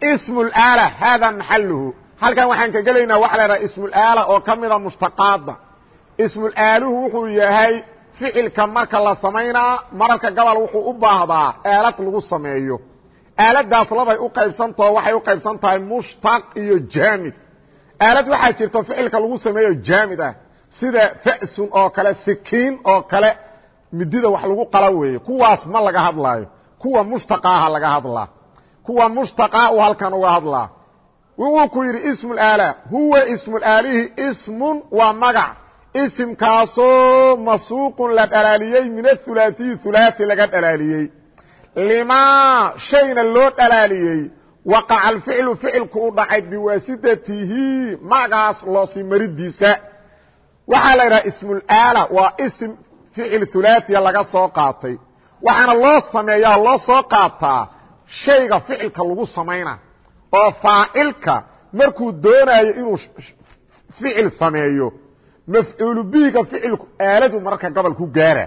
ismu اaala hada maxaluhu halkan waxaan ka gelaynaa waxa la dhaha ismuاlaala oo ka mida mushtaqaadda ismuaaluhu wuxuu yahay ficilka marka la samaynaa mararka gobol wuxuu u baahdaa aalad lagu sameeyo. Aaladaas labay u qaybsantaho waxay u qaybsan tahay mushtaq iyo jaamid. Aalad waxaa jirta ficilka lagu sameeyo jaamid ah sida fa'sun oo kale sikiin oo kale midida wax lagu qala weeye. Kuwaas ma laga hadlaayo. Kuwa mushtaqaaha laga hadlaa kuwa mushtaqa u halkan uga hadlaa. Wuxuu ku yidhi ismuaala huwa ismuaalihi ismun waa magac. Isimkaasoo masuuqun la dhalaaliyey min athulaaiyi hulaai laga dhalaaliyey. Limaa shayna loo dhalaaliyey waqaca alficlu ficilku u dhacay biwaasidatihi magaas loosi maridiisa waxaa la yidhaha ismuaala waa isim ficil hulaaiya laga soo qaatay. Waxaana loo sameeyaa loo soo qaataa shayga ficilka lagu samayna oo faacilka markuu doonayo inuu ficil sameeyo mafcuulu bihiga ficilku aaladu mararka gobol ku gaara.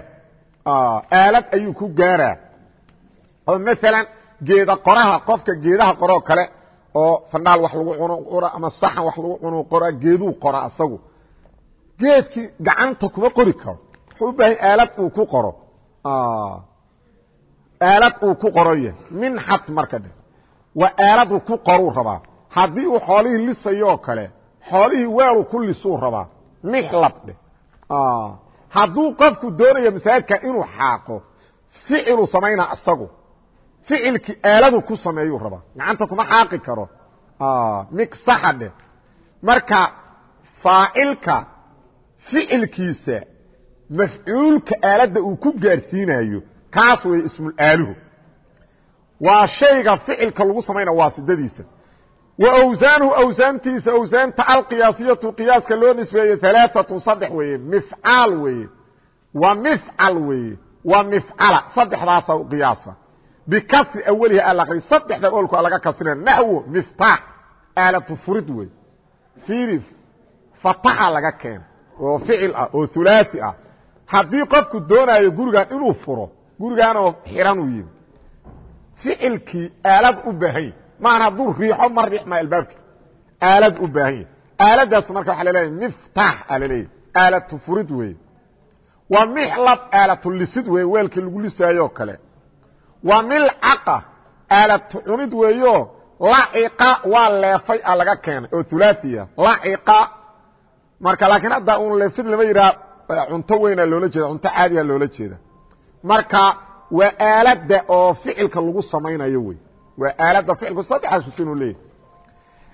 Aalad ayuu ku gaaraa oo maalan geeda qoraha qofka geedaha qoroo kale oo fandhaal wax lagu cuno qora ama saxan wax lagu cuno qora geeduu qora asagu. Geedkii gacanta kuma qori karo. Wuxuu u baahan aalad uu ku qoro aalad uu ku qoro yahay minxat marka dhe waa aaladu ku qoruu rabaa. Haddii uu xoolihii lisayoo kale xoolihii weelu ku lisuu rabaa. Mixlab dheh hadduu qofku doonayo masaajidka inuu xaaqo ficiluu samaynaa isagu ficilkii aaladu ku sameeyuu rabaa. Gacanta kuma xaaqi karo. Migsaxa dheh marka faacilka ficilkiisa mafcuulka aaladda uu ku gaarsiinayo kaas wey ismulaaluhu waa shayga ficilka lagu samayna waa sidadiisa wa awsaanuhu awsaantiisa awsaanta alqiyaasiyatu qiyaaska loo nisbeeye alaaatun saddex weeye mifcaal weeye. Wa mifcal weeye wa mifcala saddexdaasa qiyaasa. Bikasri awalihi alaqri saddexda olku laga kasrina naxwo miftaax aalatu furid wey fiiri fataxa laga keena oo ficil ah oo hulaasi ah. Haddii qofku doonaayo gurigan gurigaanoo xiran uu yimi. Ficilkii aalad u baahan yahy maana hadduu riixo ma riixma albaabki aalad u baahan yahy aaladaas marka waxa laleeyahy miftaax aa laleeyahy aalatu furid weeye. Waa mixlab aalatu lisid weeye weelkii lagu lisaayo kale. Waa milcaqa aalatu cunid weeyo laciqa waa leefay a laga keenay oo hulaaثiya laciqa. Marka laakiin hadda un leefid lama yidhaha cunto weynaa loola jeeda cunto caadiya loola jeeda marka waa aalada oo ficilka lagu samaynayo wey. Waa aalada ficilku saddexaas usinuu leeyahy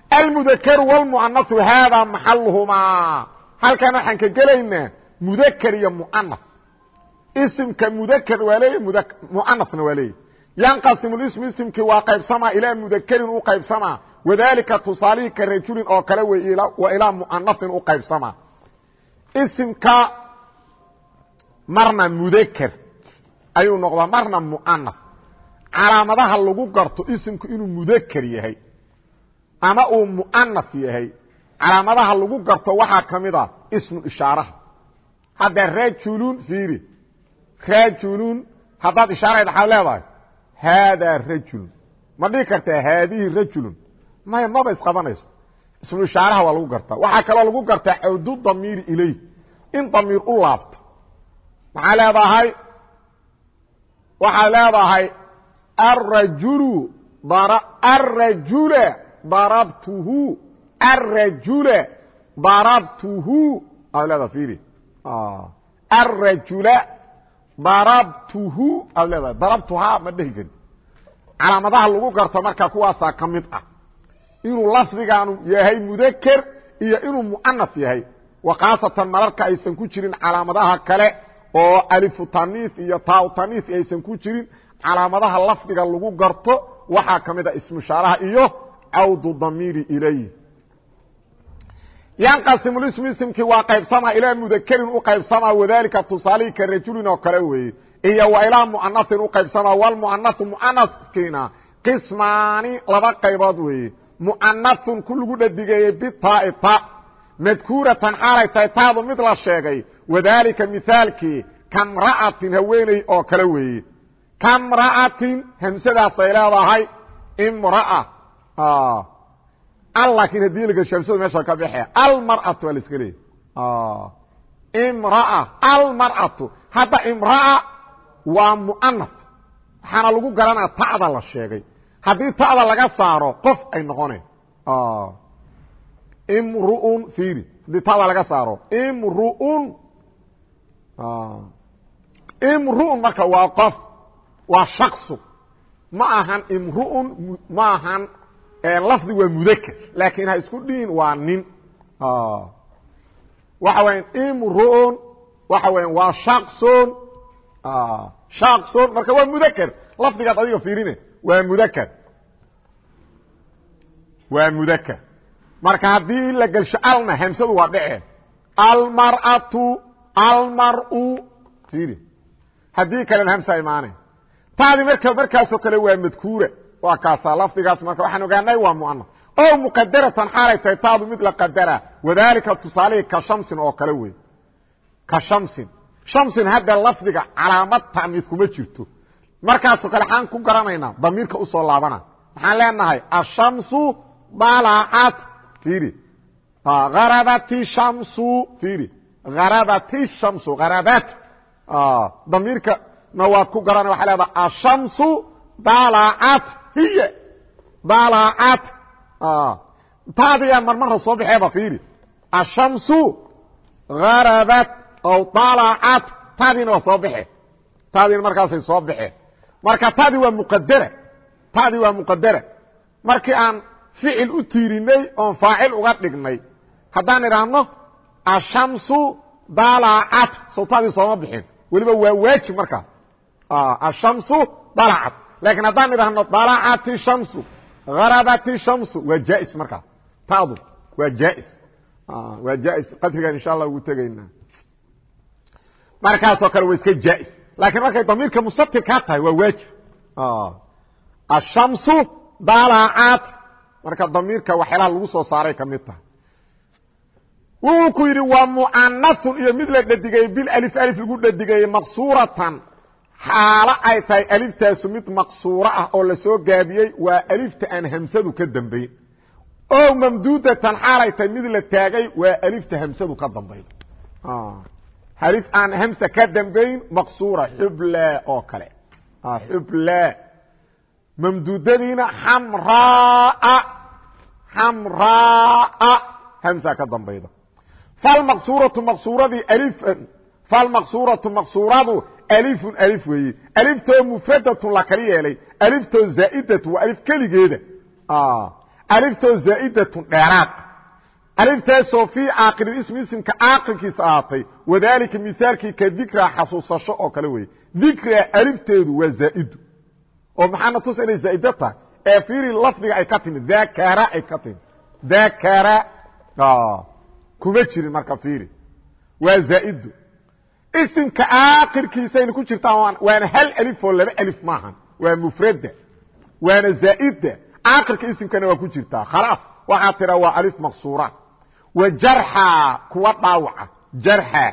almudakaru wاlmuanahu haadaa maxaluhumaa halkan waxaan ka gelaynaa mudakr iyo muanah isimka mudakr waa leeyahy muanahna waa leeyahy yanqasimu ismu isimkii waa qaybsamaa ilaa mudakarin u qaybsamaa. Wadalika tusaalihii ka rajulin oo kale wey wa ilaa muanahin u qaybsamaa. Isimka marna mudakr ayuu noqdaa marna muanaf. Calaamadaha lagu garto isimku inuu mudakr yahay ama uu muanaf yahay calaamadaha lagu garto waxaa ka mid a ismu ishaaraha. Hadda rajulun fiiri. Rajulun haddaad ishaarayd waxaad leedahay haadaa rajulun ma dhihi kartaa haadihi rajulun maya maba isqabanayso. Ismu ishaaraha waa lagu gartaa. Waxaa kaloo lagu gartaa cawdu damiiri ilayh in damiir u laabto. Maxaa leedahay waxaad leedahay arajulu arajula darabtuhu arajula darabtuhu. Aad leedahay fiiri. Arajula darabtuhu. Aad leedahay darabtuhaa ma dhehi karin. Calaamadaha lagu garto marka kuwaasaa ka mid ah. Inuu lafdigaanu yahay mudaker iyo inuu muanaf yahay. Wa khaasatan mararka aysan ku jirin calaamadaha kale oo alifu taniis iyo taau taniis aysan ku jirin calaamadaha lafdiga lagu garto waxaa ka mid a ismushaaraha iyo cawdu damiiri ilayh yanqasimu ismu isimkii waa qaybsama ilaa mudakerin u qaybsama wadalika tusaalihii ka rajulin oo kale weeye. Iyo wa ilaa muanatin u qaybsama walmuanau muanakiina qismaani laba qaybood weeye. Muanahun ku lagu dhadigeeyey bitaai ta madkuuratan xaalay tahay taadu mid la sheegay wadalika mihaalkii kamra'atin haweeney oo kale weeye kamra'atin hamsadaasay leedahay imra'a. Al laakiin haddii lagashamsadu meesha ka baxe almar'atu waa la iska leeyay imra'a. Almar'atu hadda imra'a waa mu'anaf waxaana lagu garanaa ta'da la sheegay. Haddii ta'da laga saaro qof ay noqoneen. Imru'un fiiri. Haddii ta'da laga saaro imru'un imru'un marka waa qof waa shaksu ma ahan imru'un ma ahan lafdi waa mudakr laakin ha isku dhihin waa nin. Waxa weya imru'un waxa weya waa shaksun shaksun marka waa mudakr lafdigaad adiga fiirine waa mudakr waa mudakr marka haddii la gelsho alna hamsadu waa dhece. Almar'atu almar'u. Haddii kalena hamsa imaane taadi marka markaasoo kale waa madkuura waa kaasa lafdigaas marka waxaan ogaanay waa muana o muqadaratan xaalay tahay taadu mid la qadara wadalika tusaalihii ka shamsin oo kale wey ka shamsin. Shamsin hadda lafdiga calaamad ta'miid kuma jirto. Markaasoo kale xaan ku garanaynaa damiirka u soo laabana. Waxaan leenahay ashamsu dalacat fiiri arabat shamsu fiiri arabat shamsu arabat damiirka na waad ku garana waa leedaha ashamsu dalacat hiy dalacat taadiyaa marmarra soo baxeeba fiiri. Ashamsu harabat aw dalacat taadiina waa soo baxe taadiina markaasay soo baxeen marka taadi waa muqadara taadi waa muqadara markii aan ficil u tiirinay oon faacil uga dhignay haddaan idhaahno ashamsu dalacat sow taadii sooma bixin. Weliba waa waajib markaas ashamsu dalacat lakiin haddaan idhaahno dalacati shamsu harabati shamsu waa jaais markaa tadu waa jaais. Waa jaais. Qadrigan insha allah ugu tegaynaa. Markaasoo kale waa iska jaais. Lakiin markay damiirka mustatirkaa tahay waa waajib. Ashamsu dalacat marka damiirka waxyaalaha lagu soo saaray ka mid tahay wuxuu ku yidhi waa mucanahun iyo mid la dhadigayey bil alif alif lagu dhadigayey maqsuratan xaalo ay tahay aliftaasu mid maqsuuro ah oo la soo gaabiyey waa alifta aan hamsadu ka dambayn. O mamduudatan xaalay tahay mid la taagay waa alifta hamsadu ka dambayn. Alif aan hamsa ka dambayn maqsuura xubla oo kale. Xubla. Mamduudadiina xamraa xamraa hamsa ka dambayda falmaqsuuratu maqsuuradii alifan falmaqsuuratu maqsuuradu alifun alif weeye aliftoo mufradatun la kali yeelay. Aliftoo zaa'idatun waa alif keligeeda. Aliftoo zaa'idatun dheeraad. Aliftaasoo fii caaqili ismi isimka caaqilkiisa ahaatay. Wadaalika mihaalkii ka dikraa xasuusasho oo kale weeye dikraa alifteedu waa zaa'idu. Oo maxaana tusa inay zaa'ida tahay? Ee fiiri lafdiga ay ka timid. Dakara ay ka timid. Dakara kuma jirin marka fiiri. Waa zaa'idu isimka aakirkiisayna ku jirtaan waana hal alif oo laba alif maahan waa mufrada waana zaa'ida aakirka isimkana waa ku jirtaa. Khalaas waxaa tira waa alif maqsuura. Wa jarxa kuwa dhaawaca. Jarxa.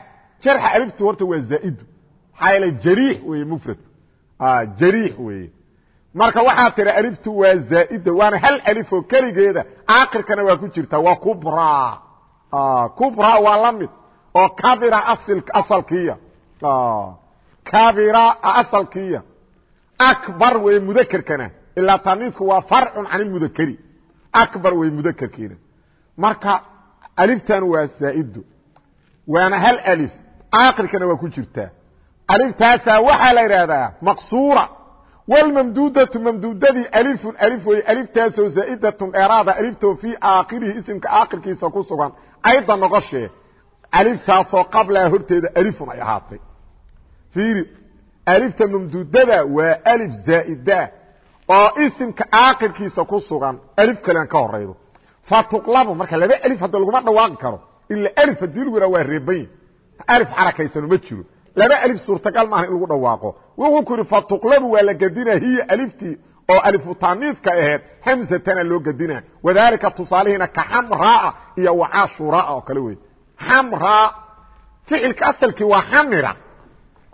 Jarxa aliftu horta waa zaa'idu maxaa yeele jariix weeye mufrad. Jariix weeye. Marka waxaa tira aliftu waa zaa'ida waana hal alif oo keligeeda aakirkana waa ku jirtaa. Waa kubra kubra waa la mid. Oo kabira asalkiya kabira asalkiya akbar wey mudakerkana ilaa tamiidku waa farcun can ilmudakeri akbar wey mudakerkiina marka aliftan waa zaa'ido waana hal alif. Aakhirkana waa ku jirtaa aliftaasaa waxaa la idhaahdaa maqsuura. Wlmamduudatu mamduudadii alifun alif wey aliftaasoo zaa'idatun dheeraada aliftoo fii aakhirihi isimka aakhirkiisa ku sugan ayda noqoshee aliftaasoo qablaa horteeda alifun ay ahaatay fiiri alifta mamduudada waa alif zaa'ida oo isimka aakirkiisa ku sugan alif kalen ka horaydo fatuqlabu marka laba alif hadda laguma dhawaaqi karo ila alif haddii lagu yidhaha waa reebayin alif xarakaysano ma jiro laba alif suurtagal maaha in lagu dhawaaqo wuxuu ku yidhi fatuqlabu waa la gedina hiya aliftii oo alifutaniidka aheed hamsatana loo gedina wadalika tusaalihiina ka xamraa iyo wacashuraa oo kale wey xamraa ficilka asalkii waa xamira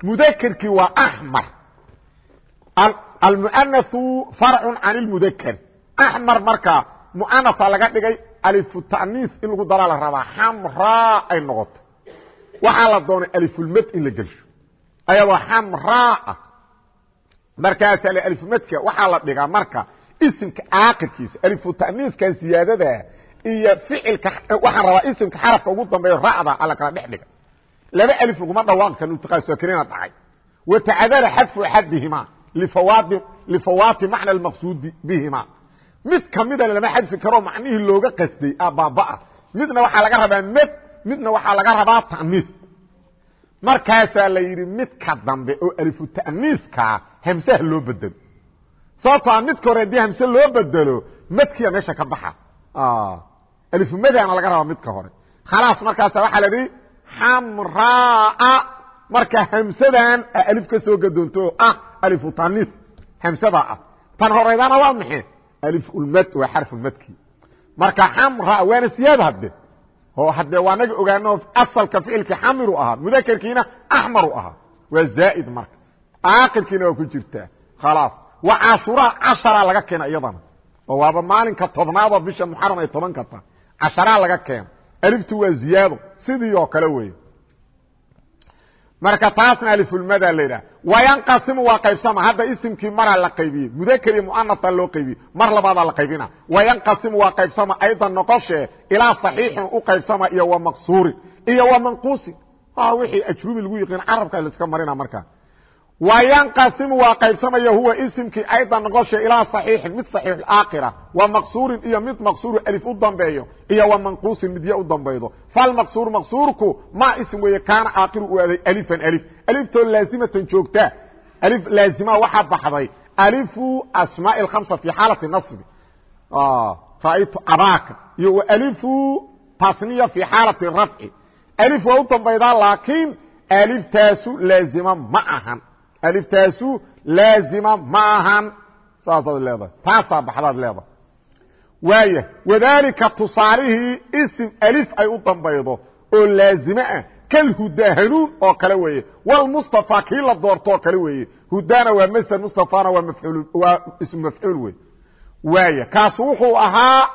mudakerkii waa axmar almuanahu farcu can lmudakr axmar marka muanasa laga dhigay alifutaniis in lagu daraa la rabaa. Xamraa ay noqoto waxaa la doonay alifulmad in la gelsho. Ayadoo xamraa ah markaasaa alifmadka waxaa la dhigaa marka isimka aakirkiisa alifutaniiskan siyaadadaa iyo ficilka waxaan rabaa isimka xarafka ugu dambeeyo ra'da alla kala dhex dhiga. Laba alif laguma dhawaaqi karo iltiqaasakirina dhacay. Watacadara xadfu axadihima lifawaati macna maqsuudi bihima. Mid kamidana lama xadfi karo macnihii looga qasday abaabaa midna waxaa laga rabaa med midna waxaa laga rabaa ta'niis. Markaasaa la yidhi midka dambe oo alifu hamsaha loo bedelo sababtoa midka hore haddii hamse loo bedelo madkiya meesha ka baxa. Alifumadaana laga rabaa midka hore. Khalaas markaasa waxaa la yidhi xamraa marka hamsadan alif ka soo gadoonto ah alifu ta'niis hamsadaa ah. Tan horeydana waa maxe alifulmad waa xarfulmadki marka xamra waana siyaada hadde. Oo hadde waa naga ogaano asalka ficilkii xamiru ahaa mudakerkiina axmaru ahaa. Waa zaa'id marka aakirkiina waa ku jirtaa khalaas. Wa cashuraa casharaa laga keena iyadana. Oo waaba maalinka tobnaadoo bisha muxaram ay toban ka taha casharaa laga keena aliftu waa ziyaado. Sidii oo kale weeye. Marka taasna alifulmada la yidhaha wayanqasimu waa qaybsama. Hadda isimkii maraa la qaybiyey. Mudakr iyo muanasa loo qaybiyey. Mar labaadaa la qaybina wayanqasimu waa qaybsama. Aydan noqoshe ilaa صaxiixin u qaybsama iyo wa maqsuurin iyo wa manquusin wixii ajrubi lagu yiqiin carabka laiska marina markaa wayanqasimu waa qaybsamaya huwa isimkii aydan noqoshe ilaa صaxiixin mid صaxiix aakira wa maqsuurin iyo mid maqsuuru alif u dambeeyo iyo wa manquusin midya u dambaydo falmaqsuur maqsuurku ma ism weeye kaana aakiru u aaday alifan alif aliftoo laazimatan joogtaa alif laazima waxaa baxday alifu asmaaءi اkhamsa fi xaalati naصbi ra'aytu abaaka iyo wa alifu tasniya fi xaalati rafci alif waa u dambaydaa laakiin aliftaasu laazima ma ahan aliftaasu laazima ma ahan saasaad leedahay. Taasaa baxdaad leedahay. Waaya wadaalika tusaalihii isim alif ay u dambaydo oo laazime ah kalhuda hanuun oo kale weeye. Wlmustafa kii la doorto oo kale weeye. Hudana waa masder mustafana waa mafcuul waa ismu mafcuul wey waaya kaasu wuxuu ahaa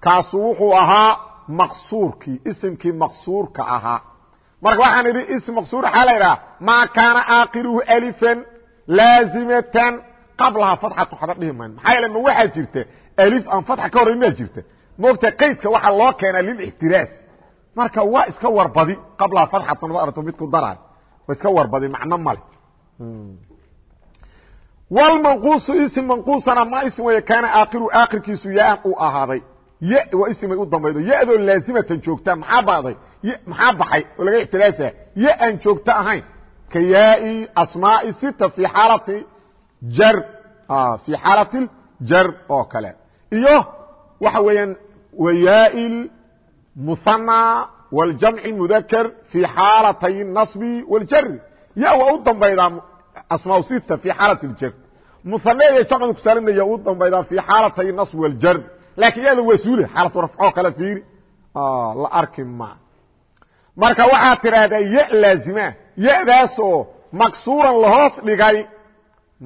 kaasu wuxuu ahaa maqsuurkii isimkii maqsuurka ahaa marka waxaan idhi ism maqsuur waxaa la idhaha maa kaana aakiruhu alifan laazimatan qablaha fatxatu hada dhihi mayno maxaa yeele ma waxaa jirta alif aan fatxa ka horrayn maa jirta. Moogta qaydka waxaa loo keenaa lilixtiraas. Marka waa iska warbadi qablaha fatxatan ma aragto midku daraay waa iska warbadi macno male wlmanquusu ism manquusana ma ism weeye kaana aakiru aakirkiisu yaan uu ahaaday. Y waa ismay u dambaydo. Ya-doo laazimatan joogtaa maxaa baaday maxaa baxay? Oo laga ixtiraasa ya aan joogto ahayn. Ka yaai asmaai sita fi xaalati jar. Ah, fii xaalati jar oo kale. Iyo waxa weeyaan wayaai muhanaa waljamci mudakar fii xaalatay nasbi waljari ya waa u dambaydaa asmaa sita fii xaalati jar. Muhane iyo jamciga kusaalinaya u dambaydaa fii xaalatay nasbi waljari laakiin yada waa suule xaalatu rafcoo kale fiiri. Ah, la arki ma marka waxaad tidhaahdaa ya laazima yadaasoo maksuuran lahoos dhigay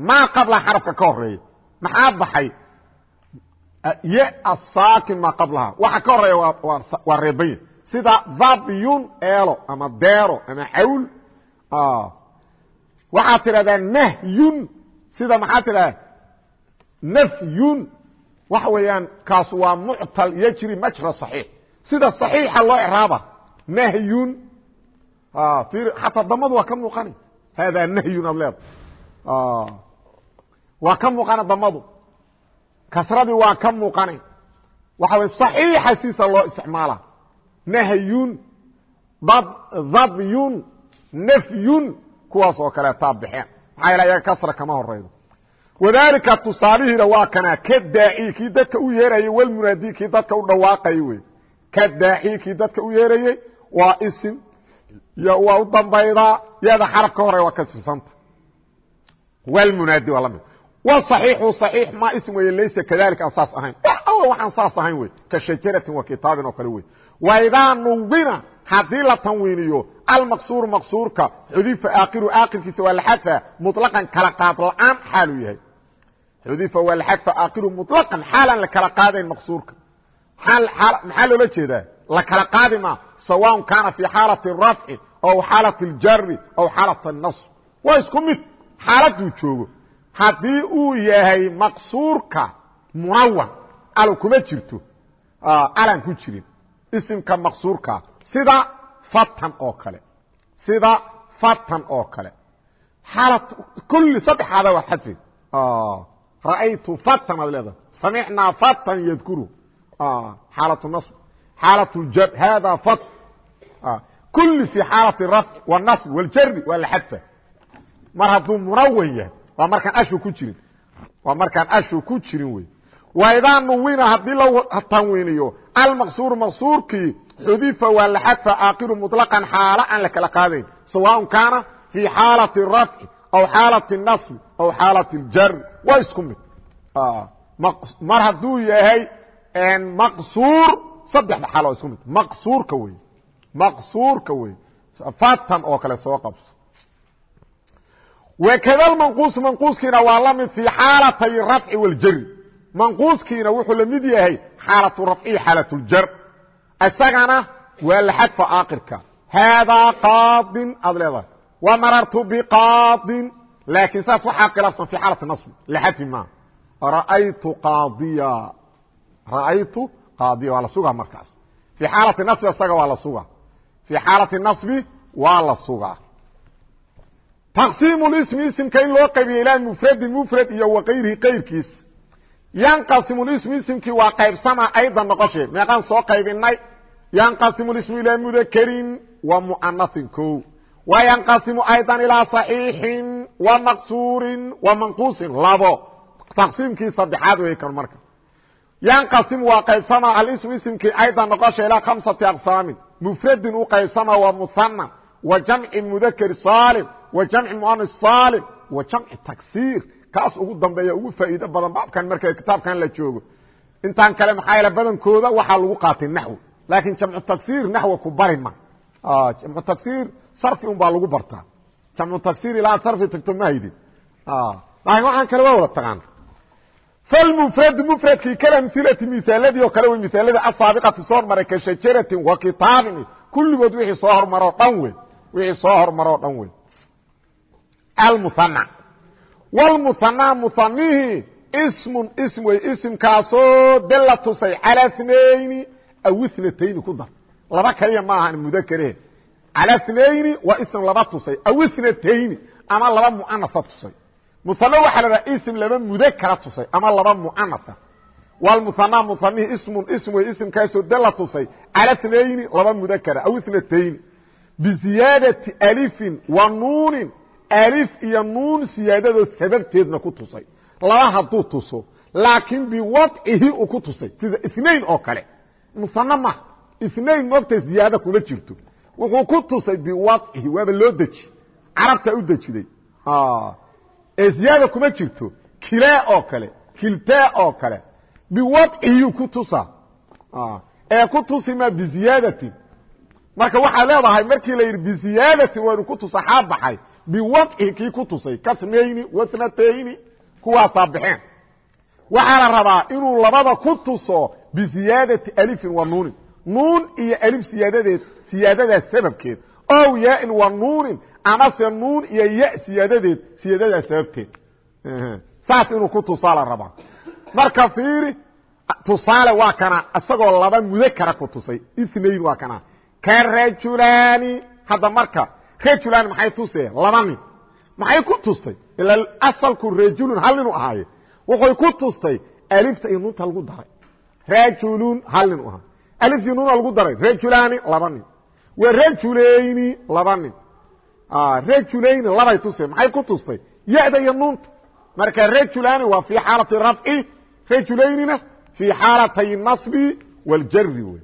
maa qabla xarafka ka horreeya maxaa baxay? Ya asaakin maa qablaha. Waxa ka horreeya waa reebanya sida dhabyun eelo ama deero ama cawl waxaad tidhahdaa nahyun sida maxaad tidhahdaa nafyun waxa weeyaan kaas waa muctal yajri majra صaxiix sida صaxiixa loo iraaba nahyun xataa damadu waa ka muuqana haadaa nahyun ad leeda waa ka muuqana damadu kasradii waa ka muuqana waxa way صaxiixa siisa loo isticmaala nahyun dhabyun nafyun kuwaas oo kale taa baxeen maxaa yaele ayaga kasra kama horeydo wadaalika tusaalihiina waa kana ka daaci kii dadka u yeerayay walmunaadi kii dadka u dhawaaqay wey ka daaci kii dadka u yeerayey waa isim waa u dambaydaa yada xarafka hore waa ka sirsanta walmunaadi waa lamid wصaxiixu صaxiix ma ism weeye laysa kadalika aan saas ahayn alla waxaan saas ahayn wey ka shajaratin wa kitaabin oo kale wey waidaa nuwina haddii la tanwiiniyo almaqsuuru maqsuurka xudifa aakiru aakirkiisa waa la xadfa muطlaqan kala qaad la'aan xaaluu yahay xudifa waa la xadfa aakiru muطlaqan xaalaan la kala qaadayn maqsuurka maxaa loola jeedaa la kala qaadi ma sawaء kaana fi xaalati الrafci aw xaalati اljari aw xaalati الnaصb waa isku mid xaaladuu joogo haddii uu yahay maqsuurka munawan al kuma jirto alan ku jirin isimka maqsuurka sida fatan oo kale sida fatan oo kale xaalad kulli saddexaada waa xadfi ra'aytu fatan ad leedahay samicnaa fatan yadkuru xaalatu nasb xaalatu ljar hada fat kulli fi xaalati rafci wاnasb wاljari waa la xadfa mar hadduu munawan yahay waa markaan ashu ku jirin waa markaan ashu ku jirin wey waidaa nuwina haddii la tanwiiniyo almaqsuuru maqsuurkii xudifa waa la xadfa aakiru muطlaqan xaalo aan la kala qaadayn sawaaء kaana fii xaalati rafci aw xaalati nasbi aw xaalati اljari waa isku mid mar hadduu yahay maqsuur saddexda xaalo isku mid. Maqsuurka wey maqsuurka wey fatan oo kale soo qabso. Wkada manquus manquuskiina waa la mid fii xaalatay rafci waljari manquuskiina wuxuu la yahay xaalatu rafcihi xaalat ljar isagana waa la xadfa aakirka. Haadaa qaadin aad leedahay. Wa marartu biqaadin. Laakiin saas waxaa khilaafsan fi xaalati nasbi la xadfi maa ra'aytu qaadiya. Ra'aytu qaadiya waa la sugaa markaas. Fii xaalati nasbi isaga waa la sugaa. Fii xaalati nasbi waa la sugaa. Taqsiim ismi isimka in loo qaybiyo ilaa mufradin mufrad iyo wakayrihi kayrkiis yanqasimu ismu isimkii waa qaybsama aydan noqoshe meeqaan soo qaybinay yanqasimu ismu ilaa mudakerin wa mu'anasin ko wa yanqasimu aydan ilaa صaxiixin wa maqsuurin wa manquusin labo. Taqsiimkii saddexaad wey kan marka yanqasimu waa qaybsama alismu isimkii aydan noqosha ilaa khamsati aqsaamin. Mufradin u qaybsama wa muhana wa jamci mudakeri saalim wa jamci muanas saalim wa jamci taksiir. Kaas ugu dambeeya ugu faa'iido badan baabkan marka kitaabkan la joogo. Intaan kale maxaa yaele badankooda waxaa lagu qaatay naxwi laakiin jamcu taksiir naxwa ku bari ma. Jamcu taksiir sarfi un baa lagu bartaa. Jamcu taksiir ilaa sarfi tagto ma haydin. Laakiin waxaan kale waa wada taqaan falmufradu mufradkii kalamhilati misaaladii oo kale wey misaaladii asaabiqati soo hormaray ka shajaratin wa kitaabin kulligood wixii soo hormaroo dhan wey wixii soo hormaroo dhan wey almuhanى wاlmuhanى muhanihii ismun ism wey isimkaasoo de la tusay calى اثنayni aw اثنatayni ku dar laba kaliya ma ahan mudakre calى اثنayni waa ism laba tusay aw اثنatayni ama laba muanasa tusay musane waxaa la dhaha ism laba mude kala tusay ama laba mucanasa walmusana musanihi ismun ism wey ismkaasoo de la tusay. Cala tnayni laba mudakara aw itnatayni biziyaadati alifin wa nuunin. Alif iyo nuun siyaadadoo sababteedna ku tusay. Laba hadduu tuso laakiin biwadcihi uu ku tusay. Sida inain oo kale. Musane maha inain moogta ziyaada kuma jirto. Wuxuu ku tusay biwadcihi waaba loo deji. Carabtaa u dejiday ee ziyaada kuma jirto kilaa oo kale kiltaa oo kale. Biwadcihiyuu ku tusaa ee ku tusi ma biziyaadatin marka waxaa leedahay markii la yidhi biziyaadatin waynu ku tusa xaa baxay. Biwadci kii ku tusay? Kanayni wanatayni kuwaasaa baxeen waxaa la rabaa inuu labada ku tuso biziyaadati alifin wa nuunin. Nuun iyo alif siyaadadeed siyaadadaas sababkeed. Ow yaain wa nuunin amase nuun iyo ya siyaadadeed siyaadadaas sababteed saas inuu ku tusaa la rabaa marka fiiri tusaale waa kana. Isagoo laba mudakara ku tusay. Inayn waa kana. Ka rajulaani hadda marka rajulan maxay tuseen laba nin. Maxay ku tustay ila asalku rajulun hal ninu ahaaye. Wuxuy ku tustay alifta iyo nuunta lagu daray. Rajulun hal nin u ahaa aliftii nuuna lagu daray. Rajulaani laba nin. Wa rajulayni laba nin rajulayni labay tuseen maxay ku tustay? Ya-da iyo nuunta. Marka rajulaani waa fii xaalati rafci rajulaynina fii xaalatay nasbi waljari wey.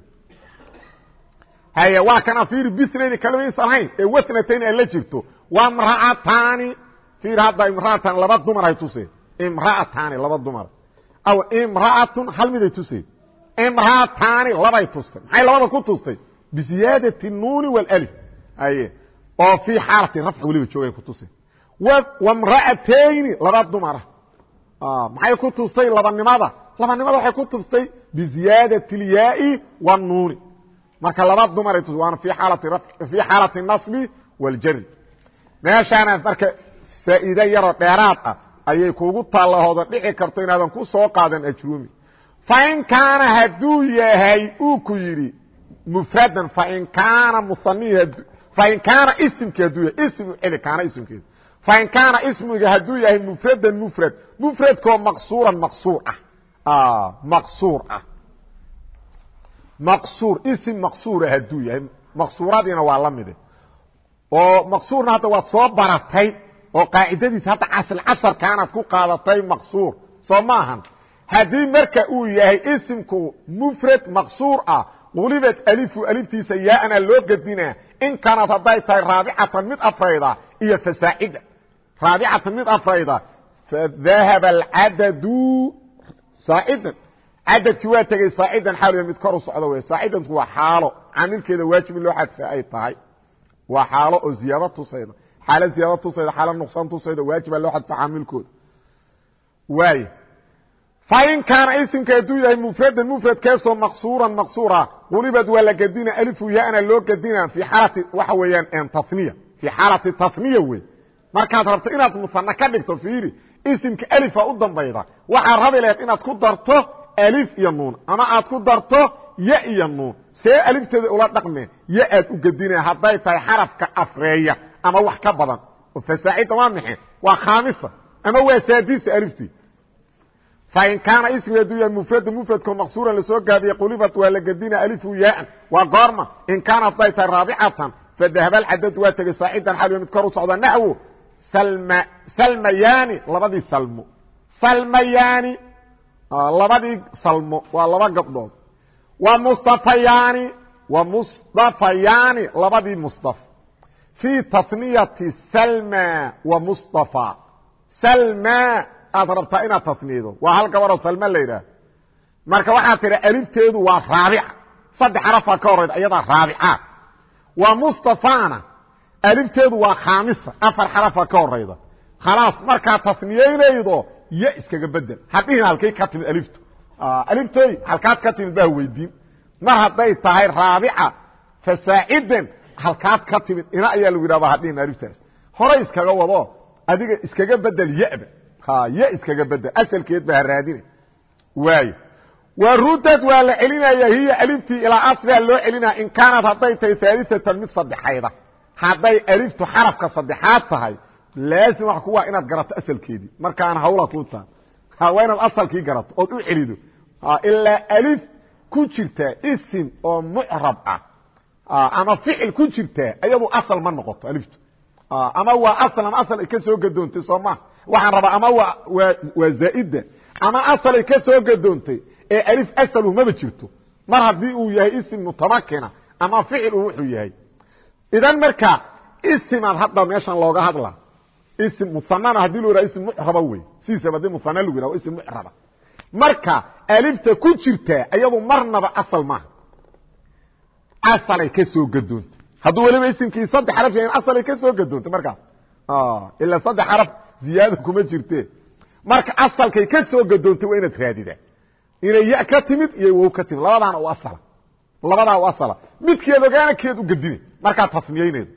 Haya waa kana fiir bisnayni kalmaysan hayn ee wasnatayn ay la jirto. Waa mra'ataani fiir hadda imra'atan laba dumar ay tuseen. Imra'ataani laba dumar. Aw imra'atun hal miday tuseen. Imra'ataani labay tustay. Maxay labada ku tustay? Biziyaadati nuuni wاlif aye oo fii xaalati rafci weliba joogay ku tuseen wamra'atayni laba dumara maxay ku tustay labanimada labanimada waxay ku tustay biziyaadati اlyaai wاnuuni marka laba dumar waana fii xaalati nasbi wاljari meeshaana marka faa'iide yaroo dheeraad ah ayay kugu tallahooda dhici karto inaadan ku soo qaadan ajrumi fain kaana hadduu yahay uu ku yidhi mfradan fain kaana muanihi fain kaana isimki hadduu yahay ism celi kaana ismkeeda fain kaana ismiga hadduu yahay mfradan mfrad mfradkoo maqsuuran maqsuur ah maqsuur ah maqsuur ism maqsuura hadduu yahay maqsuuradiina waa la mide oo maqsuurna hadda waad soo baratay. oo qaacidadiisa hadda casl casarkaanaad ku qaadatay maqsuur soo ma ahan haddii marka uu yahay isimku mfrad maqsuur ah qulibad alifu aliftiisa yaana loo gedinaa in kaanad hadday tahay raabicatan mid afrayda iyo fasaacida raabicatan mid afrayda. Fadahaba alcadadu saacidan cadadkii waa tegey saacidan xaal mid kor u socdo wey saacidanku waa xaalo. Caamilkeeda waajib in loo xadfa ay tahay. Waa xaalo oo ziyaado tusayda. Xaalo ziyaado tusayda xaalo nuqsaan tusayda waajiba loo xadfa caamilkooda. Waay fain kaana isimka hadduu yahay mufradan mufradkaasoo maqsuuran maqsuura qulibad waa la gedina alifu yaana loo gedina fii xaalati waxa weeyaan taniya fii xaalati taniya wey markaad rabto inaad musana ka dhigto fiiri isimka alifa u dambayda waxaad rabi laheed inaad ku darto alif iyo nuun ama aad ku darto ya iyo nuun see alifteeda ula dhaqme ya aad u gedina hadday tahay xarafka afreeya ama wax ka badan oo fasaacida waa maxe waa khaamisa ama waa saadisa aliftii fain kaana ismi hadduu yahay mufrada mufradko maqsuuran la soo gaabiye qulifat waa la gedina alifu yaaan waa goorma in kaana hadday tahay raabicatan fadahaba alcadadu waa tegey saacidan xaliyo mid kor u socda naxwo salmayani labadii salmo salmayani labadii salmo waa laba gabdhood wa mustafayaani wa mustafayaani labadii mustafa fii taniyati salma wa mustafa salma aad rabtaa inaad tasniido. Waa hal gabaroo salma la yidhaah marka waxaad tidhi alifteedu waa raabica. Saddex xarafaa ka horayda iyadaa raabica. Waa mustafana alifteedu waa khaamisa afar xarafaa ka horayda khalaas markaad tasniyeynaydo ya iskaga bedel. Hadhihin halkay ka timid aliftu. Aliftoy halkaad ka timid baa weydiin. Mar hadday tahay raabica fasaacidan halkaad ka timid ina ayaa lagu yidhahda hadhihin aliftaas. Horay iskaga wado adiga iskaga bedel yaba y iskaga bedel asalkeed ba haraadina waay warudad waa la celinaya hiya aliftii ilaa asliha loo celinaya in kaanad hadday tahay haaliatan mid saddexayda. Hadday aliftu xarafka saddexaad tahay laazim wa kuwa inaad garato asalkeedii. Markaan hawla ku taa waa inaad asalkii garato ood u celido. Ilaa alif ku jirtaa isim oo mucrab ah. Ama ficil ku jirtaa ayadu asal ma noqoto aliftu. Ama waa asal ama asal ka soo gadoontay soo maa waxaan rabaa ama waa zaaida ama asalay ka soo gadoontay ee alif asalu maba jirto. Mar haddii uu yahay isim mutamakina ama ficil uu wuxuu yahay. Idan marka isimaad hadda meeshan looga hadla ism musanana haddii lo yhaha ism mucraba wey. Sidiisaba haddii musana lagu yhah ism mucraba. Marka alifta ku jirtaa ayadu marnaba asal maaha. Asalay ka soo gadoontay. Hadduu weliba isimkii saddex xaraf yahin asalay ka soo gadoontay markaas ilaa saddex xaraf ziyaada kuma jirte marka asalkay ka soo gadoontay waa inaad raadidaa inay ya ka timid iyo wow ka timid labadaana u asala labadaa u asala midkeed ogaana keed u gedine markaad tasniyeynaydo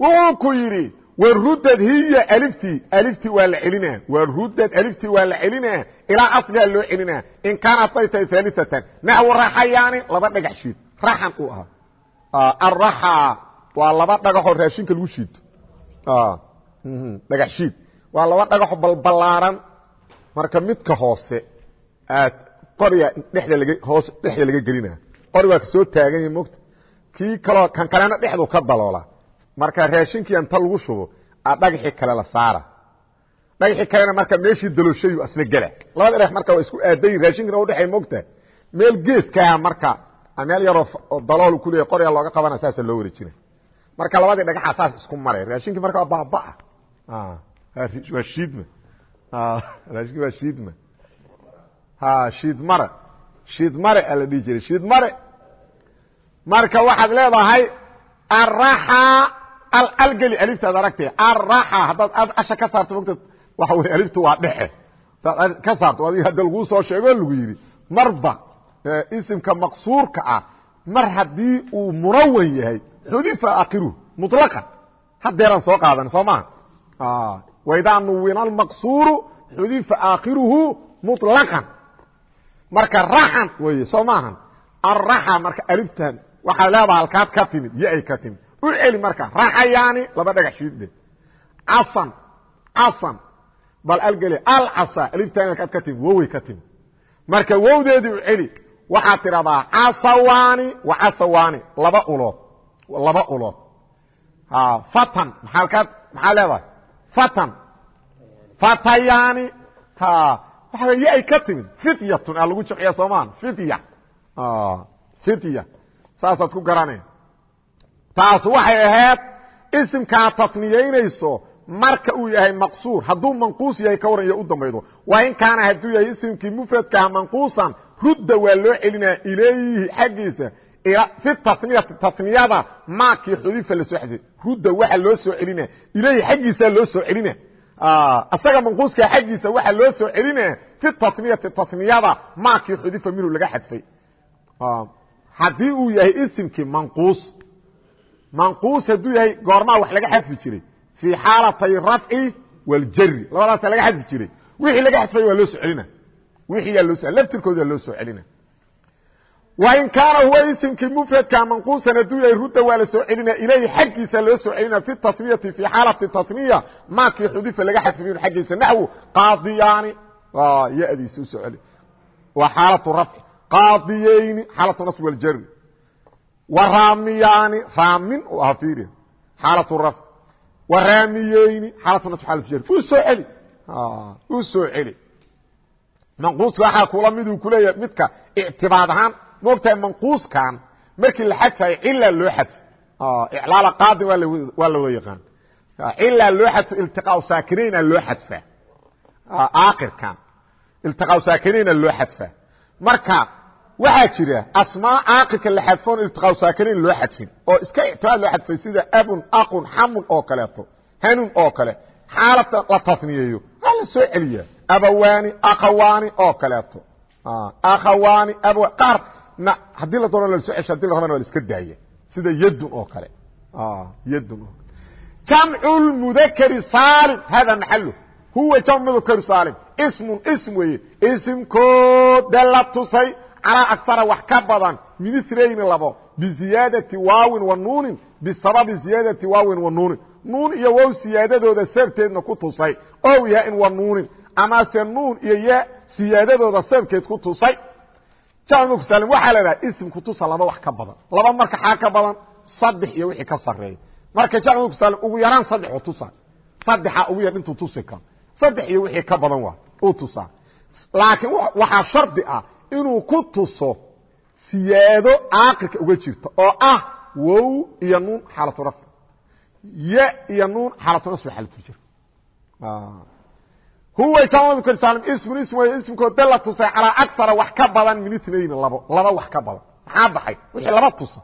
wuxuu ku yidhi warudad hiya aliftii aliftii waa la celinaa warudad aliftii waa la celinaa ilaa asligaa loo celinaa in kaanat day tahay haaliatan naxwu raxayaani laba dhagax shiid raxan uu ahaa arraxa waa laba dhagaxoo raashinka lagu shiito dhagax shiid waa laba dhagaxo balbalaaran marka midka hoose aad qoriga dhexda laga hoos dhexda laga gelina. Qori waa ka soo taagan yahi mogta kii kaloo kan kalena dhexdu ka daloola marka raashinkii inta lagu shubo a dhagaxii kale la saara. Dhagaxii kalena marka meeshii daloshayu asna gela. Labada dhagax marka waa isku aaday raashinkana udhexay mogtaha meel geeskaha marka meel yaroo dalool ku leeya qorya looga qabana saasa loo wari jira marka labadii dhagaxa saas isku mare raashinkii marka waa baabaa waa shiidma raashinki waa shiidma shiidmare shiidmare a la dhihi jiray shiidmare marka waxaad leedahay araxa algeli. Aliftaad aragtay araxa haddaad asha ka saarto mogta waxa wey aliftu waa dhexe hadaad ka saarto adig hadda laguu soo sheego lagu yidhi marba isimka maqsuurka ah mar haddii uu munawan yahay xudifa akiruhu muطlaqan hadeeraan soo qaadan soo maha waidaa nuwina almaqsuuru xudifa aakhiruhu muطlaqan marka raxan wey soo maahan araxa marka aliftan waxaa leedaha halkaad ka timid yo ay ka timid u celi marka raxayaani laba dhagax shiidde casan casan bal algele alcasa aliftan halkaad ka timid wowey ka timid marka wowdeedii u celi waxaad tidhahdaa casawaani wa casawaani laba ulood laba ulood fatan maalkaad maxaa leedahay fatan. Fatayaani waxa y ay ka timid. Fityatun a lagu jamciya soomaan. Fitya fitya saasaad ku garanaya taas waxay ahayd isimkaa tasniyaynayso marka uu yahay maqsuur. Hadduu manquus yahay ka waran iyo u dambaydo. Waa in kaana hadduu yahay isimkii mufradkaha manquusan rudda waa loo celinaya ilayhi xaggiisa taniyada maakii xudifa la soo xadiyey rudda waxa loo soo celinaya ilayhi xaggiisa loo soo celina isaga manquuska xaggiisa waxa loo soo celinaya fi taniyati taniyada maakii xudifa minhu laga xadfay. Haddii uu yahay isimkii manquus manquus hadduu yahay goormaa wax laga xadfi jiray. Fii xaalatay rafci waljari labadaasa laga xadfi jiray. Wixii laga xadfay waa loo soo celina wixiyaa loo laftirkooda loo soo celina wain kaana huwa isimkii mufradka manquusan hadduu yahay rudda waa la soo celinaya ilayhi xaggiisa loo soo celinaya fi taniyati fii xaalati taniya maakii xudifa laga xadfi minhu xaggiisa naxwu qaadiyaani yadiisa u soo celi waa xaalatu rafci. Qaadiyeyni xaalatu nasb waljari waraamiyaani raamin u aha fiiri. Xaalatu rafc waraamiyeyni xaalatu nasb xaalatu jari u soo celi. U soo celi. Manquuska waxaa kula miduu kuleeyahay midka ictibaad ahaan moogtahay manquuskan markii la xadfayo cila loo xadfo iclaala qaadin waa la wada yaqaan cila loo xadfo iltiqaa saakirayna loo xadfaa aakirkan iltiqaa saakirayna loo xadfaa marka waxaa jira asmaa caaqilka la xadfoon iltiqaa saakirayn loo xadfin oo iska ictibaad loo xadfay sida abun aqun xamun oo kaleeto hanun oo kale xaalada la tasniyeeyo waa la soo celiya abawaani akhawaani oo kaleeto akhawaani ab qaar haddii la doono la soo cesho haddii la rabana waa la iska daaya sida yadun oo kale. Oo kale. Jamcu lmudakari saalim. Hada maxalu huwa jamc mudakari saalim. Ismun ism weeye. Isimkooda la tusay calaa agara wax ka badan. Min irayni labo. Biziyaadati waawin wa nuunin. Bisababi ziyaadati waawin wa nuunin. Nuun iyo wow siyaadadooda sababteedna ku tusay. Ow yain wa nuunin. Amase nuun iyo ya siyaadadooda sababkeed ku tusay jamcu saalim waxaa la dhaha ism kutusa laba wax ka badan. Laba marka xaa ka badan saddex iyo wixii ka sareeya marka jamcu saalim ugu yaraan saddex u tusa. Saddexa ugu yar intuu tusi karo saddex iyo wixii ka badan waa uu tusaa laakiin waxaa shardi ah inuu ku tuso siyaado caaqilka uga jirta oo ah wow iyo nuun xaalatu rafc ya iyo nuun xaalatu nasb xaalatu jir huwa jamcudukr saalim ismun ism wey ismkoo da la tusay calaa akara wax ka badan min itnayn labo laba wax ka badan. Maxaa baxay? Wixii laba tusa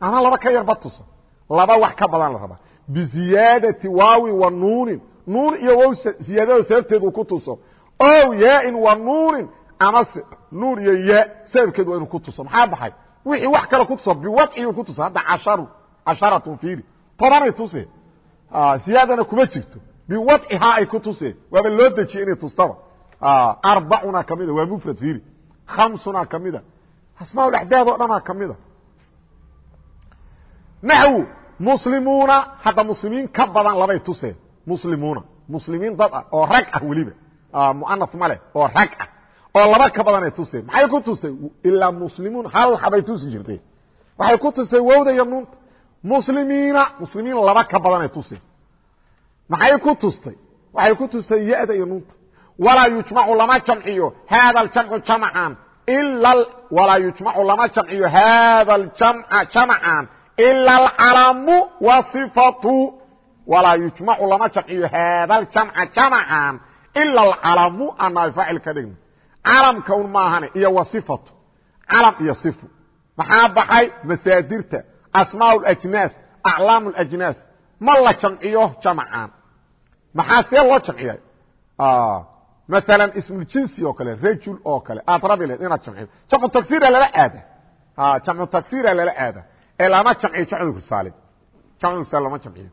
ama laba ka yarba tusa laba wax ka badan la rabaa biziyaadati waawin wa nuunin. Nuun iyo wow siyaadada sababteedu ku tuso. Ow yaain wa nuunin amase nuun iyo ya sababkeed waa inuu ku tuso. Maxaa baxay? Wixii wax kale ku tuso biwadcigu ku tuso. Hadda casharu casharatun fiiri. Tobanay tuse siyaadana kuma jirto biwadcihaa ay ku tuseen waaba loo dejiyey inay tustaba arbacuna kamida waa mufrad fiiri khamsuna kamida asmaa dhexdeed oo dhanaa kamida naxwu muslimuuna hadda muslimiin ka badan labay tuseen muslimuuna muslimiin dad ah oo rag ah weliba muanaf ma leh oo rag ah oo laba ka badanay tuseen maxay ku tustay ilaa muslimuun hal xabay tusi jirtay waxay ku tustay wowda iyo nuunta muslimiina muslimiin laba ka badanay tuseen maxay ku tustay? Waxay ku tustay ya-da iyo nuunta walaa yujmacu lama jamciyo haada aljamcu jamcan walaa yujmacu lama jamciyo haada aljamca jamcan ila alcalamu wasifatu walaa yujmacu lama jamciyo haada aljamca jamcan ila alcalamu anaa faacil ka dhigna calamka un maahane iyo wasifatu calam iyo sifu. Maxaa baxay? Masaadirta asmaa اajnaas aclaam اajnaas ma la jamciyo jamcan maxaa see loo jamciyay maala ismuljinsi oo kale rajul oo kale. Aad rabi leed inaad jamcido jamcu tagsira lala aada. Jamcu tagsira lala aada. Ee lama jamciyo jamcu kursaalin jamcu kursaalin lama jamciyo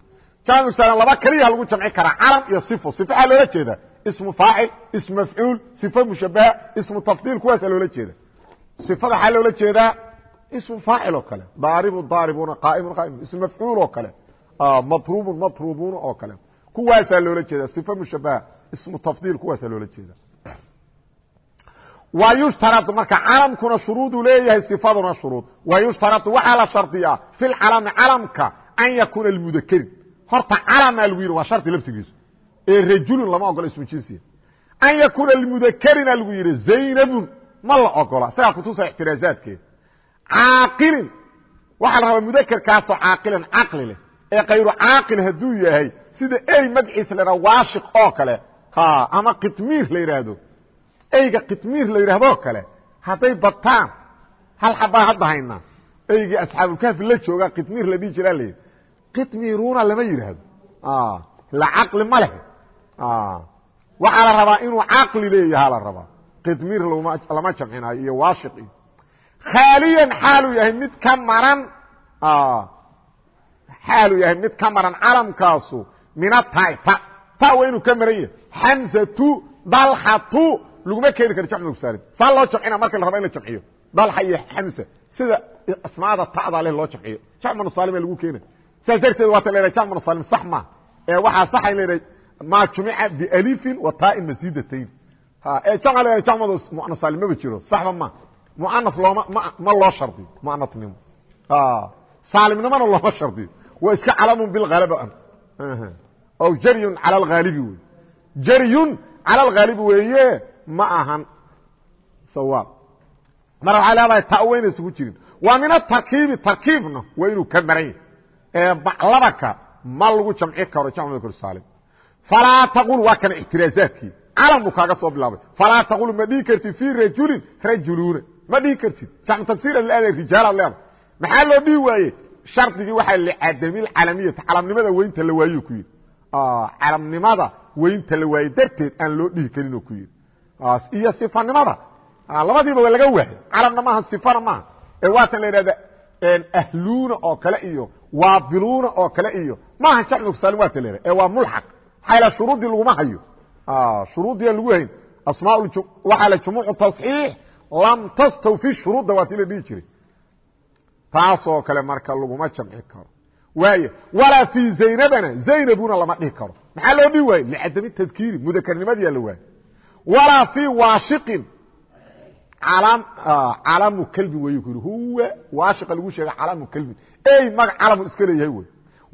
jamcu kursaalin laba keliya lagu jamci karaa calam iyo sifo sifo waxaa loola jeedaa ismu faacil ismu mafcuul sifo mushabaha ismu tafdiil kuwaasa loola jeeda. Sifada waxaa loola jeedaa ismu faacil oo kale. Daaribu daaribuna qaaimun qaaimun. Ismu mafcuul oo kale. Matrubun matrubuna oo kale kuwaasaa loola jeeda sifo mushabaha ismu tafdiil kuwaasaa loola jeeda wa yushtaradu marka calamkuna shuruuduu leeyahay sifaduna shuruud. Wa yushtaradu waxaa la shardiyaa fi lcalami calamka an yakuuna lmudakerin horta calamaa lagu yidhi waa shardi laftigiisu. Ee rajulun lama ogola ismu jinsiya an yakuuna lmudakerina lagu yidhi zaynabun ma la ogola. Isagaa kutusa ixtiraazaadkeeda. Caaqilin waxaa la rabaa mudakerkaasoo caaqilan caqli leh ee kayru caaqil hadduu yahay sida ey magaciisa la yidhahdo waashiq oo kale. Ama kitmiir la yidhaahdo eyga kitmiir la yidhahdoo kale hadday bataan hal xabaa hadda haynaa. Eygii asxaabulkaafi la jooga kitmiir la dhihi jiraa layidhi kitmiiruuna lama yidhaahdo la caqli ma leh. Waxaa la rabaa inuu caqli leeyaha la rabaa. Kitmiir lama jamcinayo iyo waashiq iyo. Khaaliyan xaaluu yahay mid ka maran xaaluu yahay mid ka maran calamkaasu min atai ta waa inuu ka maran yahay. Xamzatu dalxatu laguma keeni karo jamcu musaalim saa loo jamcina marka la raba in la jamciyo. Dalxa iyo xamsa sida asmaada ta'da leh loo jamciyo. Jamcu musaalim lagu keena saas darteed waata leedahay jamcu musaalim sax ma ee waxaa saxay leedahay ma jumica bialifin wa taa'in masiidatayn ee jamca leedahay jamcadu musaalim maba jiro. Saxba ma. Muanaf looma ma loo shardiyo muanafnimo saalimnimona looma shardiyo waa iska calamun bilhalaba o jaryun cala alhaalibi wey jaryun cala alhaalibi weeye ma ahan. Sawaab. Mara waxay leedahay ta wayna isugu jirin. Waa min atarkiibi tarkiibna waa inuu ka maran yahy ee baclabaka ma lagu jamci karo jamcu saalim. Falaa taqul waa kana ixtiraazaadkii. Calam buu kaaga soo bilaabay. Falaa taqul ma dhihi kartid fii rajulin rajuluuna ma dhihi kartid. Jamcu tagsiir ad leedahay rijaalaad leedahay maxaa loo dhihi waaye shardigii waxaa licadamilcalamiyati calamnimada weynta la waayo ku yidhi. Calamnimada weynta la waaye darteed aan loo dhihi karinoo ku yidhi. Iyo sifanimada. Labadiiba waa laga waahay calamna maaha sifana maaha. Ee waatan la idhahda ahluuna oo kale iyo waabiluuna oo kale iyo maaha jamcu saalim waata la ee waa mulxaq. Maxaa ila shuruuddii laguma hayo. Shuruuddii aan lagu hayn. Asmaa waxaa la jumuucu tasxiix. Lam tastawfi shuruudda waa tii la dhihi jiray taasoo kale marka laguma jamci karo. Waay walaa fii zaynabana zaynabuna lama dhihi karo. Maxaa loo dhihi waaye licadami tadkiiri mudakarnimadiyaa la waaye walaa fii waashiqin calamu kelbin wey ku yidhi. Huwa waashiqa lagu sheega calamu kelbin ey magac calamu iska leeyahay wey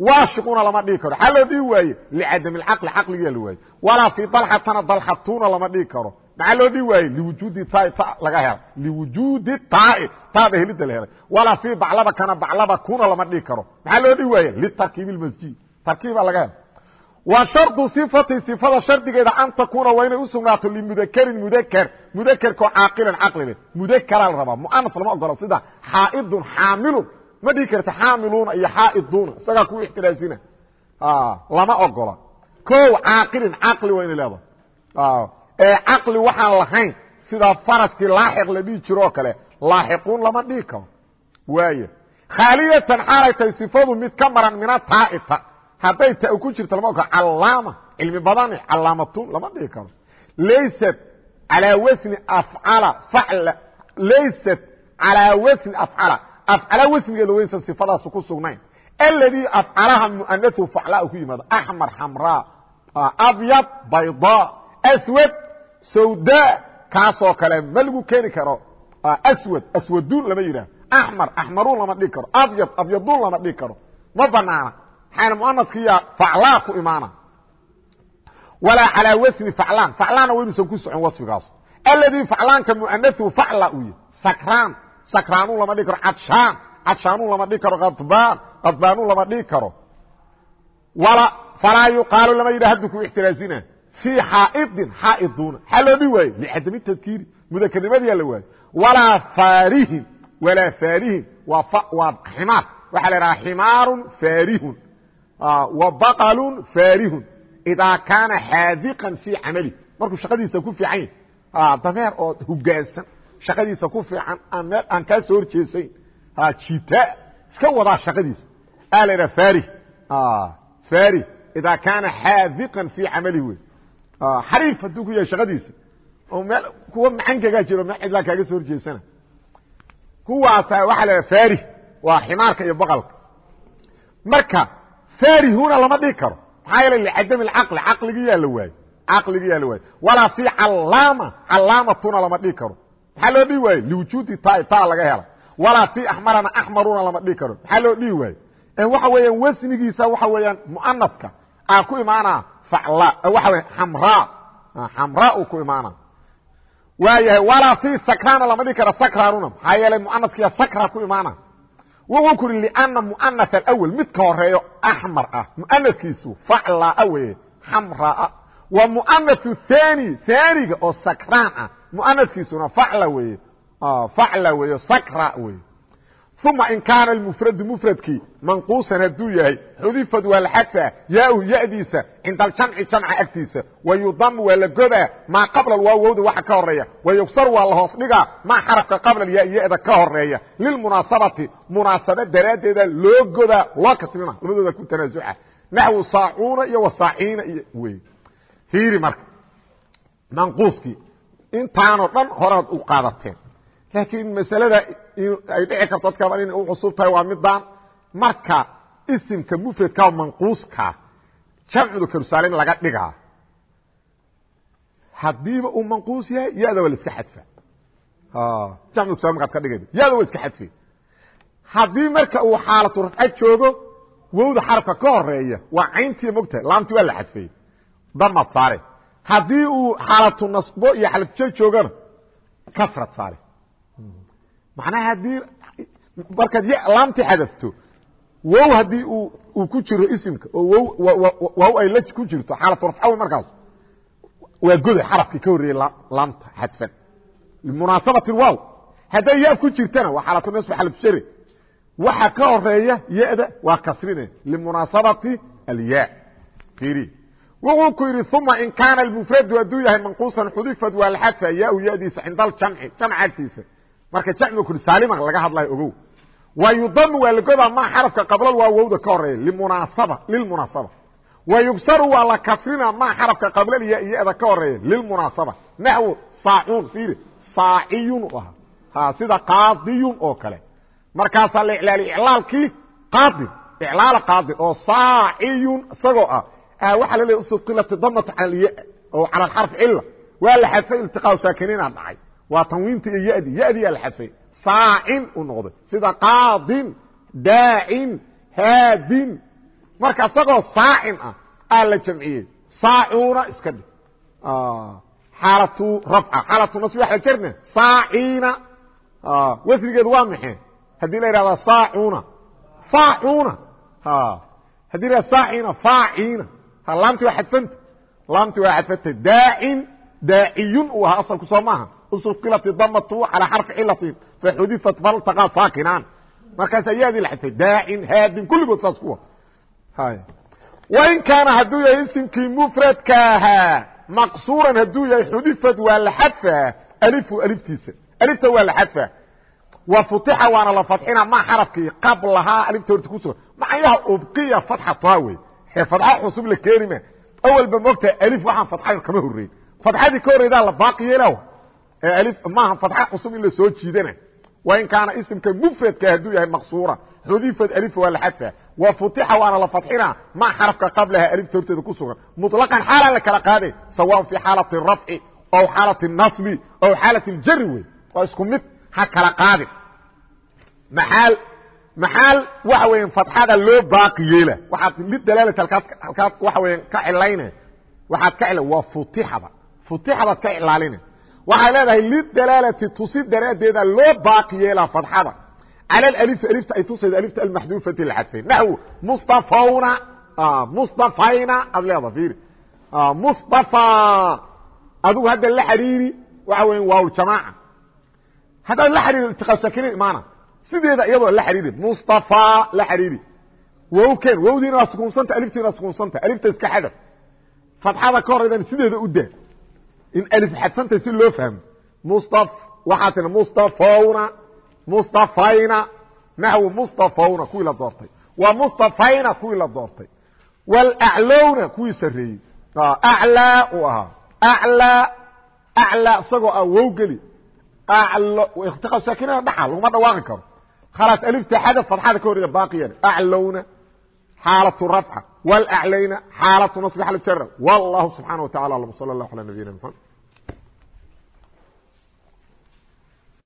waashiquna lama dhihi karo. Xaa loo dhihi waaye licadami lcaqli caqligaa la waaye. Walaa fii dalxatana dalxatuna lama dhihi karo. Maxaa loo dhihi waaye? Liwujuudi taai ta laga helay liwujuudi taai taada helidda la helay. Walaa fii baclaba kana baclaba kuna lama dhihi karo. Maxaa loo dhihi waaye? Litarkiibi lmasjid tarkiiba laga helay wa shardu sifati sifada shardigeeda an takuuna waa inay u sugnaato limudakarin mudakr mudakerkoo caaqilan caqli leh. Mudakaraa la rabaa. Muanas lama ogola sida xaaidun xaamilun ma dhihi karta xaamiluuna iyo xaa'iduuna isagaa ku ixtiraasina. Lama ogola. Ko caaqilin caqli waa inay leedahay ee caqli waxaan lahayn sida faraskii laaxiq la dhihi jiro oo kale laaxiquun lama dhihi karo. Waay khaaliyatan xaalay tahay sifadu mid ka maran mina taaita. Hadday ta ku jirto lama ogola. Callaama cilmi badani calaamatun lama dhihi karo. Laysat alaa wasni afcala facla laysat calaa wasni afcala afcala wasnigeeda waysan sifadaasu ku sugnayn. Aladii afcalaha muanahu faclaa ku yimaado. Axmar xamraa abyad baydaa aswad sawda kaasoo kale ma lagu keeni karo. Aswad aswaduun lama yidhaah. Axmar axmaruun lama dhihi karo. Abyad abyaduun lama dhihi karo. Ma banaana. Maxaana muanaskiya faclaa ku imaana. Walaa calaa wasni faclaan. Faclaanna wa inuusan ku socon wasfigaas alladii faclaanka mu'anahu facla uu yahy sakraan sakraanu lama dhigi karo cadshaan cadshaanu lama dhigi karo adbaan adbaanu lama dhigi karo. Falaa yuqaalu lama yidha haddu ku ixtiraazina fii xaaidin xaaiduna xaa loo dhigi waaye licadami tadkiiri mudakarnimadiyaa la waayo walaa faarihin walaa faarihin waa ximaar. Waxaa la idhaha ximaarun faarihun. Wa baqalun faarihun. Idaa kaana xaadiqan fii camali. Markuu shaqadiisa ku fiican yahy dameer oo hogaansan shaqadiisa ku fiican aan meel aan kaa soo horjeesayn. Jita iska wadaa shaqadiisa. Aa la idhaha farih farih idaa kaana xaadiqan fii camalihi wey xariif hadduu ku yahay shaqadiisa. Oo meel kuwa macankagaa jiro meel cidlaa kaaga soo horjeesana. Kuwaasa waxaa la idhaha farih waa ximaarka iyo baqalka marka farihuna lama dhigi karo. Maxaa yeele licadami alcaqli. Caqligiyaa la waayo caqligiyaa la waayo walaa fii callaama callaamatuna lama dhigi karo maxaa loo dhigi waaye liwujuudi ta ta laga hela walaa fii axmarana axmaruna lama dhigi karo maxaa loo dhigi waaye waxa weeyaan wasnigiisa waxa weeyaan mu'anafka aa ku imaanaa facla waxa weya xamraa xamraa uu ku imaana waayahay walaa fii sakrana lama dhigi karo sakraanuna. Maxaa yeelay mu'anafkiya sakra ku imaana wuxuu ku uri lana mu'anath alawel mid ka horeeyo axmar ah. Mu'anafkiisu faclaa weye xamraa wa mu'anath thani thaniga oo sakraan ah mu'anafkiisuna facla weye facla weeye sakra weye uma in kaana mufradu mufradkii manquusan hadduu yahay xudifad waa la xadfaa yaau yadiisa cinda aljamci jamca agtiisa. Wayudamu waa la godaa maa qabla waawowda waxa ka horreeya wayugsaru waa la hoos dhigaa maa xarafka qabla yaiyada ka horreeya lilmunaasabati munaasaba daraaddeeda loo godaa loo kasrina labadooda ku tanaasuca naxwu saacuuna iyo wasaaciina iyo wey fiiri marka manquuskii intaanoo dhan horaad u qaadateen. Laakiin masalada ay dhici karto dadkaba inay u cusub tahay waa midaan marka isimka mufradka manquuska jamcuda karusaalin laga dhigaa. Haddiiba uu manquus yahay yada waa la iska xadfa jamcu karusaal markaad ka dhigaydo yada waa iska xadfe haddii marka uu xaalatu rafca joogo wowda xarafka ka horreeya waa cayntii mogtahay laamti waa la xadfeey damaad saare haddii uu xaalatu nasbo iyo xalafjo joogana kasrad saare macnaha haddii markaad laamti xadafto wow haddii uu ku jiro isimka oo wow ay la ku jirto xaalatu rafcawi markaas. Waa goday xarafkii ka horreeyey laamta xadfan. Limunaasabati waaw. Hadday ya ku jirtana waa xaalatu nasb xalafjare waxa ka horreeya ya-da waa kasrine. Limunaasabati alya. Iri wuxuu ku yidhi uma in kaana mufradu hadduu yahay manquusan xudifad waa la xadfa ya yadiisa cinda aljamci jamc agtiisa. Marka jamcu kursaalima laga hadlayo ogow. Wa yudamu waa la godaa maa xarafka qablal waa wowda ka horreeya limunaasaba lilmunaasaba. Wa yugsaru waa la kasrina maa xarafka qablal ya iyada ka horreeya lilmunaasaba. Naxwu saacuun fiiri saaciyun u ahaa. Ha sida qaadiyun oo kale. Markaasaa la iclaaliy iclaalkii qaadi iclaala qaadi oo saaciyun isagoo ah waxaa la leeya usuqilati damatu cala oo cala alxarf cila waa la xadfay iltiqaa saakiniina dhacay. Waa tanwiinta iyo yadi. Yadiyaa la xadfay. Saacin u noqday. Sida qaadin daacin haadin. Marka isagoo saacin ah aa la jamciyey. Saacuuna iska dhig. Xaalatu rafca. Xaalatu nasbi waxa jarna saaciina. Wasrigeedu waa maxay? Haddii la yidhahda saacuuna. Faacuuna. Haddii la saacina faaciina laamti waa xadfanta laamti waa xadfanta daacin daaciyun uu ahaa asalku soo maaha. Usuqilat damatu calaa xarfi cilatin. Faxudifat faltaqaa saakinaan. Markaasa yaadii la xadfay. Daacin haadin kulligood saas ku wada wain kaana hadduu yahay isimkii mufradka ahaa maqsuuran hadduu yahay xudifad waa la xadfaa alifu aliftiisa. Alifta waa la xadfaa wa futixa waana la fadxina ma xarafkii qablahaa alifta horta kusugan macnaha ubqiya fatxataa wey fadxa cusub la keeni ma awalba mogtaha alif waxaan fadxayn kama horreyn. Fadxadii ka horreydaa la baaqi yeela ee alif maaha fadxa cusub in la soo jiidana. Wain kaana isimka mufradka hadduu yahay maqsuura. Xudifad alif waa la xadfa. Wa futixa waana la fadxina. Ma xarafka qablaha alifta horteeda ku sugan. Muطlaqan xaalaan la kala qaade sawaan fi xaalati rafci aw xaalati nasbi aw xaalati اljari wey waa isku mid ha kala qaadin maxaal maxaal waxa weya fatxada loo baaqi yeela. Waxaad lidalaalati halkaad waxa weya ka cilayna waxaad ka waa futixada. Futixadaad ka ilaalina waxay leedahay lidalaalati tusi daraaddeeda loo baaqi yeelaa fadxada. Cala alif alifta ay tusaydo alifta almaxduufati la xadfay naxwu mustafawna mustafayna aad leeda fiiri. Mustafa adigu hadda la xariiri waxa weya waawljamaaca haddaad la xariiri iltiqaa saakiniin imaana sideeda iyadoo la xariiri mustafa la xariiri wow ken wowdiina waa sukuunsanta aliftiina waa sukuunsanta alifta iska xadaf fadxada ka horaydan sideeda u daa in alif xadfantay si loo fahmo. Musta waxaa tina mustafawna mustafayna naxwu mustafawna kuwii la doortay. Wa mustafayna kuwii la doortay. Wlaclowna kuwii sareeyey aclaa uu ahaa. Aclaa aclaa isagoo ah wow geli ikhtiqaab saakinada dhaxa laguma dhawaaqi karo khalaas alifta xadaf fadxada ka horreeya baaqiyan aclowna xaalatu rafca wlaclayna xaalatu nasbi xal jara wallahu subxaana wa tacala alam sala allah ala nabiyina mxamed